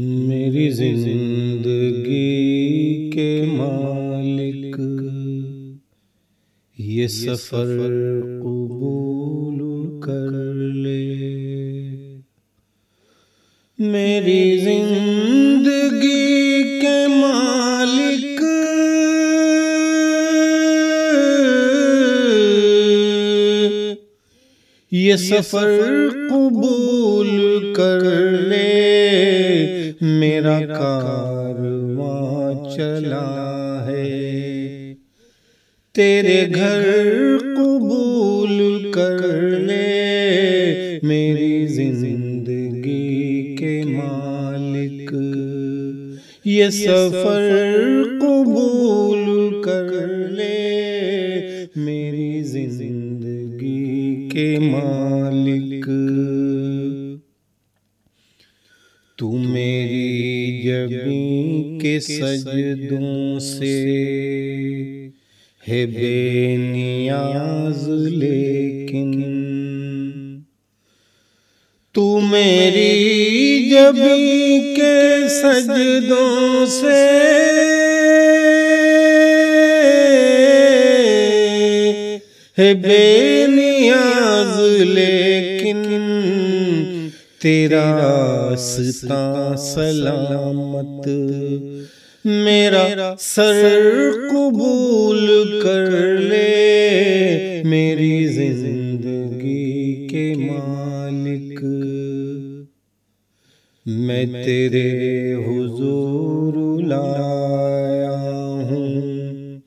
میری زندگی کے مالک۔ یہ سفر قبول کر لے۔ میری زندگی کے مالک۔ یہ سفر قبول کر لے۔ میرا کارواں چلا ہے۔ تیرے گھر قبول کر لے میری زندگی کے مالک۔ یہ سفر قبول کر لے میری زندگی کے مالک۔ تو میری جبی کے سجدوں سے۔ ہے بے نیاز لیکن تو میری جبی کے سجدوں سے۔ ہے بے نیاز لیکن تیرا ستا سلامت میرا سر قبول کر لے میری زندگی کے مالک۔ میں تیرے حضور لایا ہوں۔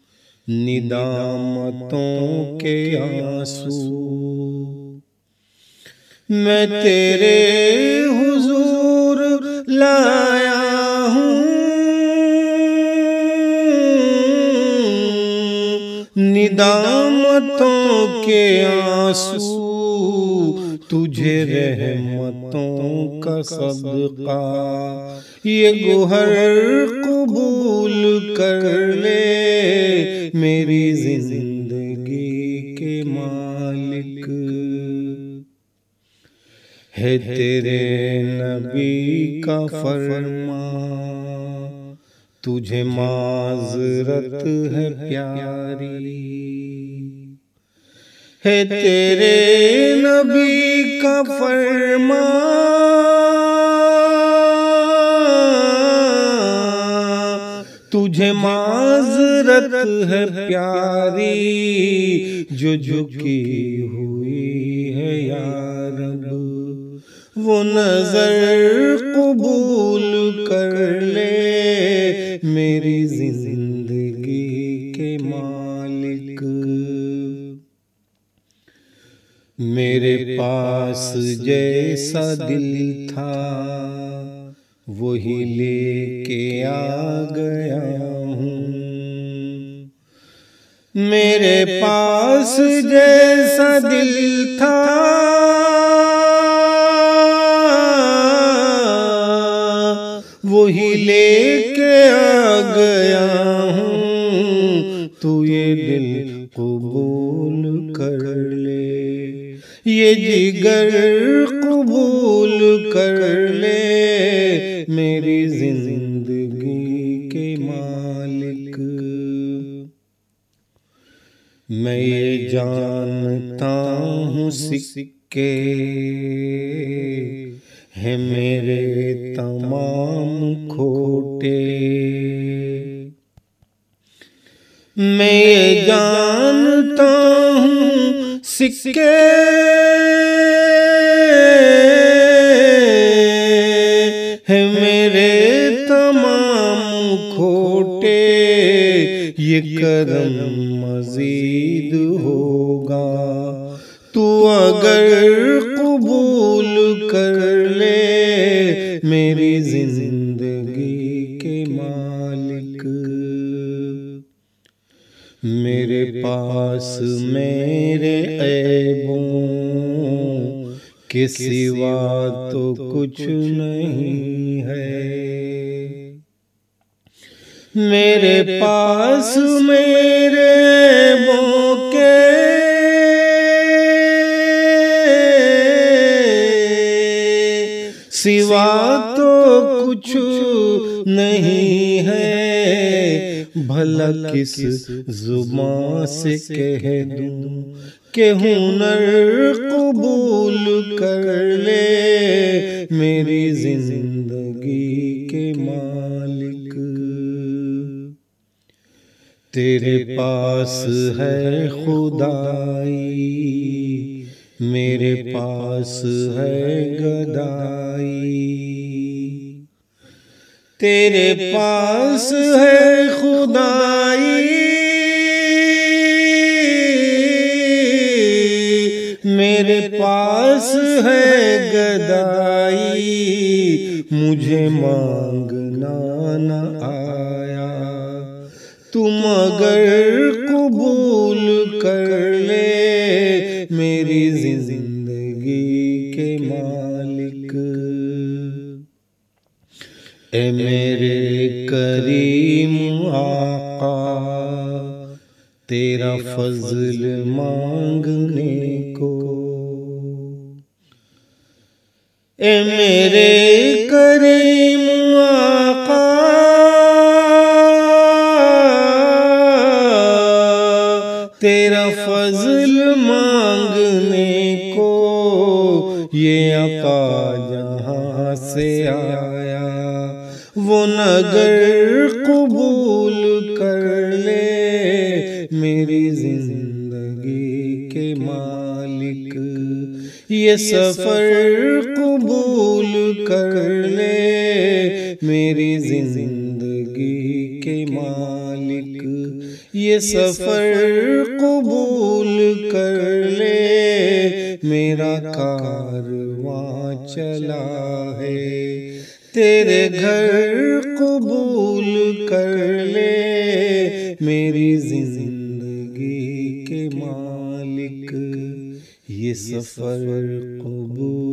ندامتوں کے آنسو میں تیرے حضور لایا ہوں۔ ندامتوں کے آنسو، تجھے رحمتوں کا صدقہ۔ یہ گوہر قبول کر لے، میری زندگی ہے تیرے نبی کا فرما، تجھے معذرت ہے پیاری۔ ہے تیرے نبی کا فرما، تجھے معذرت ہے پیاری۔ جو جھکی ہوئی ہے یا رب۔ وہ نظر قبول کر لے میری زندگی کے مالک۔ میرے پاس جیسا دل تھا، وہی لے کے آ گیا ہوں۔ میرے پاس جیسا دل تھا قبول کر لے۔ یہ جگر قبول کر لے۔ میری زندگی کے مالک۔ میں یہ جانتا ہوں سکے۔ ہے میرے تمام کھوٹے۔ میں یہ جانتا ہوں سکے۔ ہے میرے تمام کھوٹے۔ یہ کرم مزید ہوگا۔ تو اگر قبول کر لے میری زندگی کے مالک۔ میرے پاس میرے عیبوں کے سوا تو کچھ نہیں ہے۔ میرے پاس میرے موقع سوا تو کچھ نہیں ہے۔ بھلا کس زبان سے کہہ دوں کہ ہنر قبول کر لے میری زندگی کے مالک تیرے پاس ہے خدائی میرے پاس ہے گدائی۔ تیرے پاس ہے خدائی۔ میرے پاس ہے گدائی۔ مجھے مانگنا نہ آیا۔ تم اگر قبول کر لے میری زندگی کے مالک اے میرے کریم آقا، تیرا فضل مانگنے کو۔ اے میرے کریم آقا، تیرا فضل مانگنے کو۔ یہ عقا جہاں سے آیا وہ نگر قبول کر لے۔ میری زندگی کے مالک، یہ سفر قبول کر لے۔ میری زندگی کے مالک، یہ سفر قبول کر لے۔ میرا کارواں چلا ہے۔ تیرے گھر قبول کر لے میری زندگی کے مالک یہ سفر قبول کر